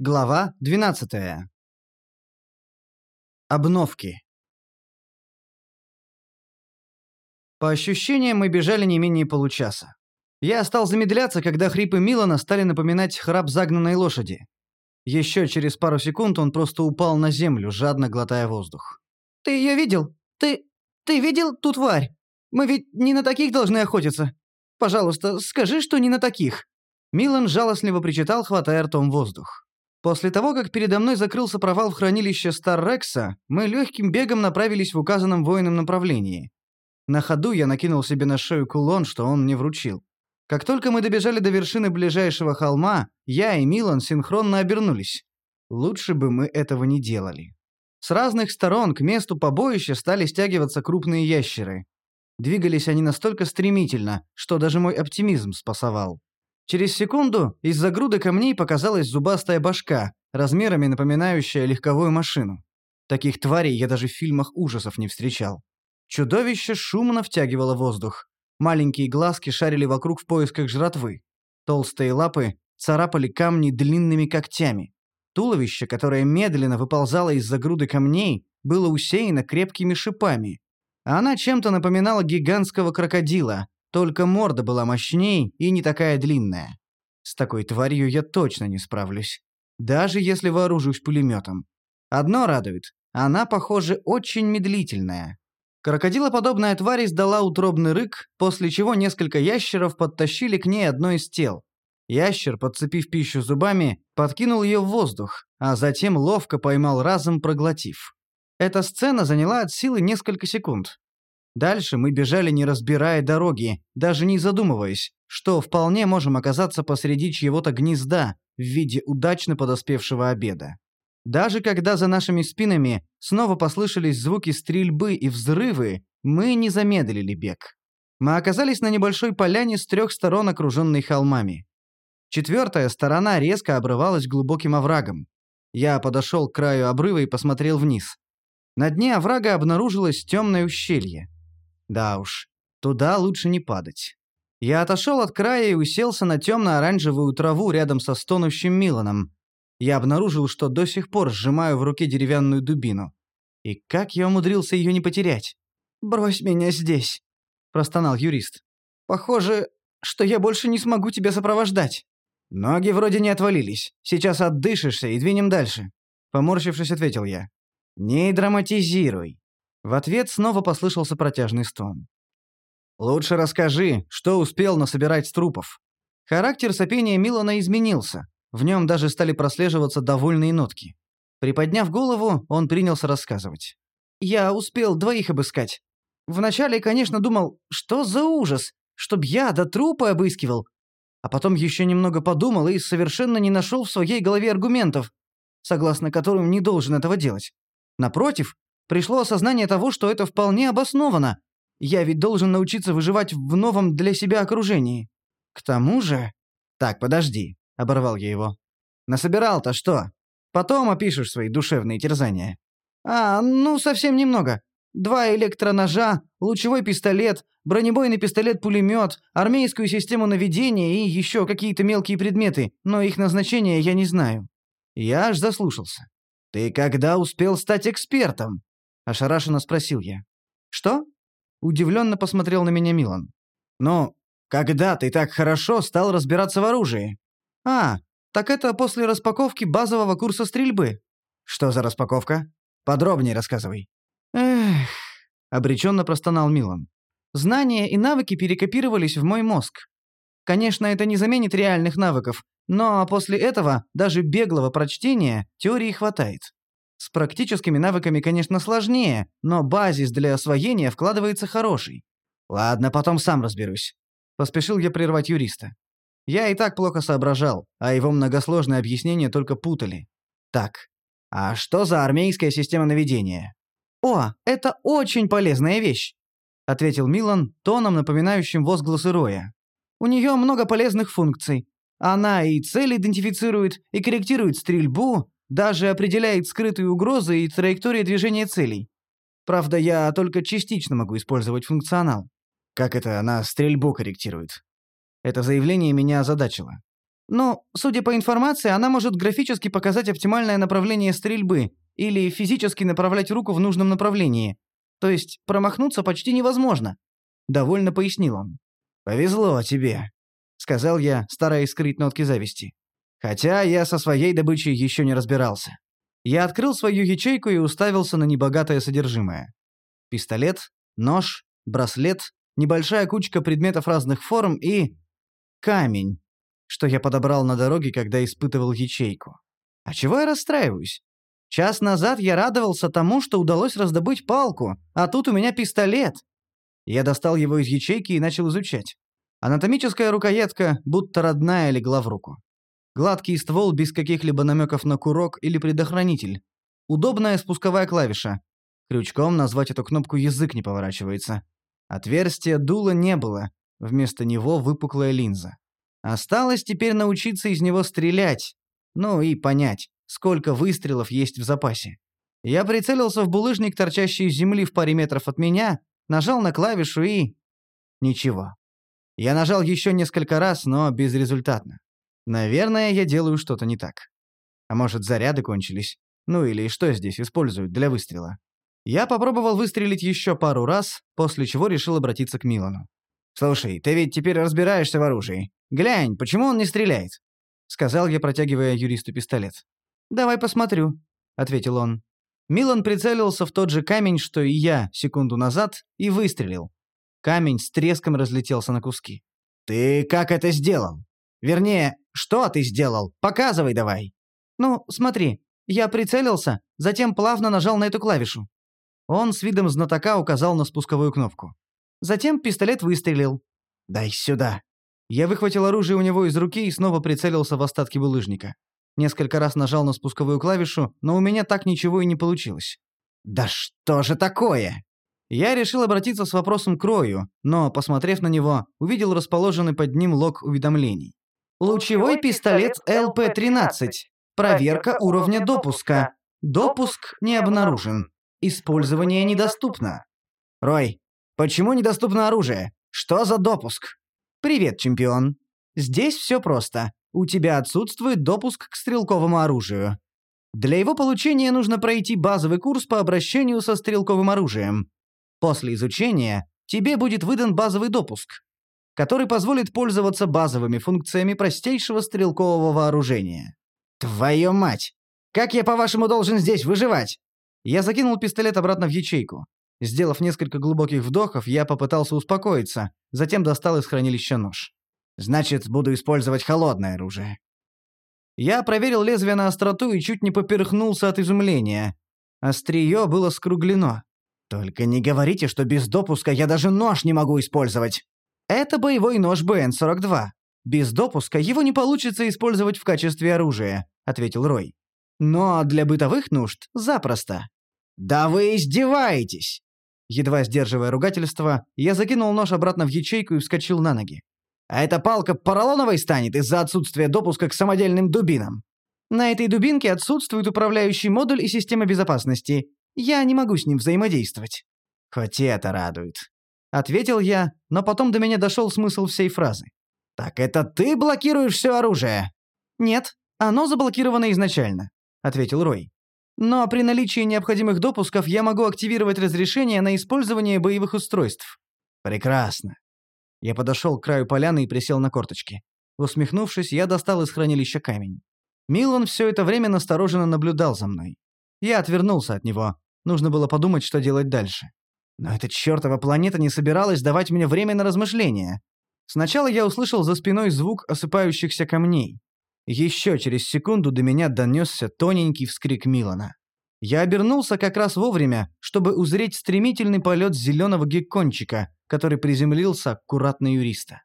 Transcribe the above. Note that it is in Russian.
Глава 12. Обновки. По ощущениям, мы бежали не менее получаса. Я стал замедляться, когда хрипы Милана стали напоминать храп загнанной лошади. Еще через пару секунд он просто упал на землю, жадно глотая воздух. «Ты ее видел? Ты... ты видел ту тварь? Мы ведь не на таких должны охотиться. Пожалуйста, скажи, что не на таких». Милан жалостливо причитал, хватая ртом воздух. После того, как передо мной закрылся провал в хранилище Старрекса, мы легким бегом направились в указанном воином направлении. На ходу я накинул себе на шею кулон, что он мне вручил. Как только мы добежали до вершины ближайшего холма, я и Милан синхронно обернулись. Лучше бы мы этого не делали. С разных сторон к месту побоища стали стягиваться крупные ящеры. Двигались они настолько стремительно, что даже мой оптимизм спасовал. Через секунду из-за груды камней показалась зубастая башка, размерами напоминающая легковую машину. Таких тварей я даже в фильмах ужасов не встречал. Чудовище шумно втягивало воздух. Маленькие глазки шарили вокруг в поисках жратвы. Толстые лапы царапали камни длинными когтями. Туловище, которое медленно выползало из-за груды камней, было усеяно крепкими шипами. Она чем-то напоминала гигантского крокодила, только морда была мощней и не такая длинная. С такой тварью я точно не справлюсь. Даже если вооружусь пулеметом. Одно радует. Она, похоже, очень медлительная. Крокодилоподобная тварь издала утробный рык, после чего несколько ящеров подтащили к ней одно из тел. Ящер, подцепив пищу зубами, подкинул ее в воздух, а затем ловко поймал разом, проглотив. Эта сцена заняла от силы несколько секунд. Дальше мы бежали, не разбирая дороги, даже не задумываясь, что вполне можем оказаться посреди чьего-то гнезда в виде удачно подоспевшего обеда. Даже когда за нашими спинами снова послышались звуки стрельбы и взрывы, мы не замедлили бег. Мы оказались на небольшой поляне с трех сторон, окруженной холмами. Четвертая сторона резко обрывалась глубоким оврагом. Я подошел к краю обрыва и посмотрел вниз. На дне оврага обнаружилось темное ущелье. Да уж, туда лучше не падать. Я отошел от края и уселся на темно-оранжевую траву рядом со стонущим Миланом. Я обнаружил, что до сих пор сжимаю в руке деревянную дубину. И как я умудрился ее не потерять? «Брось меня здесь», – простонал юрист. «Похоже, что я больше не смогу тебя сопровождать». «Ноги вроде не отвалились. Сейчас отдышишься и двинем дальше», – поморщившись, ответил я. «Не драматизируй. В ответ снова послышался протяжный стон. «Лучше расскажи, что успел насобирать с трупов». Характер сопения Милана изменился. В нем даже стали прослеживаться довольные нотки. Приподняв голову, он принялся рассказывать. «Я успел двоих обыскать. Вначале, конечно, думал, что за ужас, чтоб я до трупа обыскивал. А потом еще немного подумал и совершенно не нашел в своей голове аргументов, согласно которым не должен этого делать. Напротив, пришло осознание того, что это вполне обосновано. Я ведь должен научиться выживать в новом для себя окружении. К тому же... Так, подожди, оборвал я его. Насобирал-то что? Потом опишешь свои душевные терзания. А, ну, совсем немного. Два электроножа, лучевой пистолет, бронебойный пистолет-пулемет, армейскую систему наведения и еще какие-то мелкие предметы, но их назначение я не знаю. Я аж заслушался. «Ты когда успел стать экспертом?» – ошарашенно спросил я. «Что?» – удивленно посмотрел на меня Милан. «Ну, когда ты так хорошо стал разбираться в оружии?» «А, так это после распаковки базового курса стрельбы». «Что за распаковка? Подробнее рассказывай». «Эх», – обреченно простонал Милан. «Знания и навыки перекопировались в мой мозг. Конечно, это не заменит реальных навыков, но после этого даже беглого прочтения теории хватает. С практическими навыками, конечно, сложнее, но базис для освоения вкладывается хороший. Ладно, потом сам разберусь. Поспешил я прервать юриста. Я и так плохо соображал, а его многосложные объяснения только путали. Так, а что за армейская система наведения? О, это очень полезная вещь, ответил Милан тоном, напоминающим возгласы Роя. У нее много полезных функций. Она и цель идентифицирует, и корректирует стрельбу, даже определяет скрытые угрозы и траектории движения целей. Правда, я только частично могу использовать функционал. Как это она стрельбу корректирует? Это заявление меня озадачило. Но, судя по информации, она может графически показать оптимальное направление стрельбы или физически направлять руку в нужном направлении. То есть промахнуться почти невозможно. Довольно пояснил он. «Повезло тебе», — сказал я, стараясь скрыть нотки зависти. Хотя я со своей добычей еще не разбирался. Я открыл свою ячейку и уставился на небогатое содержимое. Пистолет, нож, браслет, небольшая кучка предметов разных форм и... камень, что я подобрал на дороге, когда испытывал ячейку. А чего я расстраиваюсь? Час назад я радовался тому, что удалось раздобыть палку, а тут у меня пистолет. Я достал его из ячейки и начал изучать. Анатомическая рукоятка, будто родная, легла в руку. Гладкий ствол без каких-либо намеков на курок или предохранитель. Удобная спусковая клавиша. Крючком назвать эту кнопку язык не поворачивается. Отверстия дула не было, вместо него выпуклая линза. Осталось теперь научиться из него стрелять, ну и понять, сколько выстрелов есть в запасе. Я прицелился в булыжник, торчащий из земли в паре метров от меня, нажал на клавишу и... Ничего. Я нажал еще несколько раз, но безрезультатно. Наверное, я делаю что-то не так. А может, заряды кончились? Ну или что здесь используют для выстрела? Я попробовал выстрелить еще пару раз, после чего решил обратиться к Милану. «Слушай, ты ведь теперь разбираешься в оружии. Глянь, почему он не стреляет?» Сказал я, протягивая юристу пистолет. «Давай посмотрю», — ответил он. Милан прицелился в тот же камень, что и я секунду назад, и выстрелил. Камень с треском разлетелся на куски. «Ты как это сделал? Вернее, что ты сделал? Показывай давай!» «Ну, смотри, я прицелился, затем плавно нажал на эту клавишу». Он с видом знатока указал на спусковую кнопку. Затем пистолет выстрелил. «Дай сюда!» Я выхватил оружие у него из руки и снова прицелился в остатки булыжника. Несколько раз нажал на спусковую клавишу, но у меня так ничего и не получилось. «Да что же такое?» Я решил обратиться с вопросом к Рою, но, посмотрев на него, увидел расположенный под ним лог уведомлений. «Лучевой пистолет ЛП-13. Проверка уровня допуска. Допуск не обнаружен. Использование недоступно». «Рой, почему недоступно оружие? Что за допуск?» «Привет, чемпион. Здесь все просто у тебя отсутствует допуск к стрелковому оружию. Для его получения нужно пройти базовый курс по обращению со стрелковым оружием. После изучения тебе будет выдан базовый допуск, который позволит пользоваться базовыми функциями простейшего стрелкового вооружения. Твою мать! Как я, по-вашему, должен здесь выживать? Я закинул пистолет обратно в ячейку. Сделав несколько глубоких вдохов, я попытался успокоиться, затем достал из хранилища нож. Значит, буду использовать холодное оружие. Я проверил лезвие на остроту и чуть не поперхнулся от изумления. Острие было скруглено. Только не говорите, что без допуска я даже нож не могу использовать. Это боевой нож БН-42. Без допуска его не получится использовать в качестве оружия, ответил Рой. Но для бытовых нужд запросто. Да вы издеваетесь! Едва сдерживая ругательство, я закинул нож обратно в ячейку и вскочил на ноги. А эта палка поролоновой станет из-за отсутствия допуска к самодельным дубинам. На этой дубинке отсутствует управляющий модуль и система безопасности. Я не могу с ним взаимодействовать. Хоть это радует. Ответил я, но потом до меня дошел смысл всей фразы. «Так это ты блокируешь все оружие?» «Нет, оно заблокировано изначально», — ответил Рой. «Но при наличии необходимых допусков я могу активировать разрешение на использование боевых устройств». «Прекрасно. Я подошел к краю поляны и присел на корточки. Усмехнувшись, я достал из хранилища камень. Милан все это время настороженно наблюдал за мной. Я отвернулся от него. Нужно было подумать, что делать дальше. Но эта чертова планета не собиралась давать мне время на размышления. Сначала я услышал за спиной звук осыпающихся камней. Еще через секунду до меня донесся тоненький вскрик Милана. Я обернулся как раз вовремя, чтобы узреть стремительный полет зеленого геккончика, который приземлился аккуратно юриста.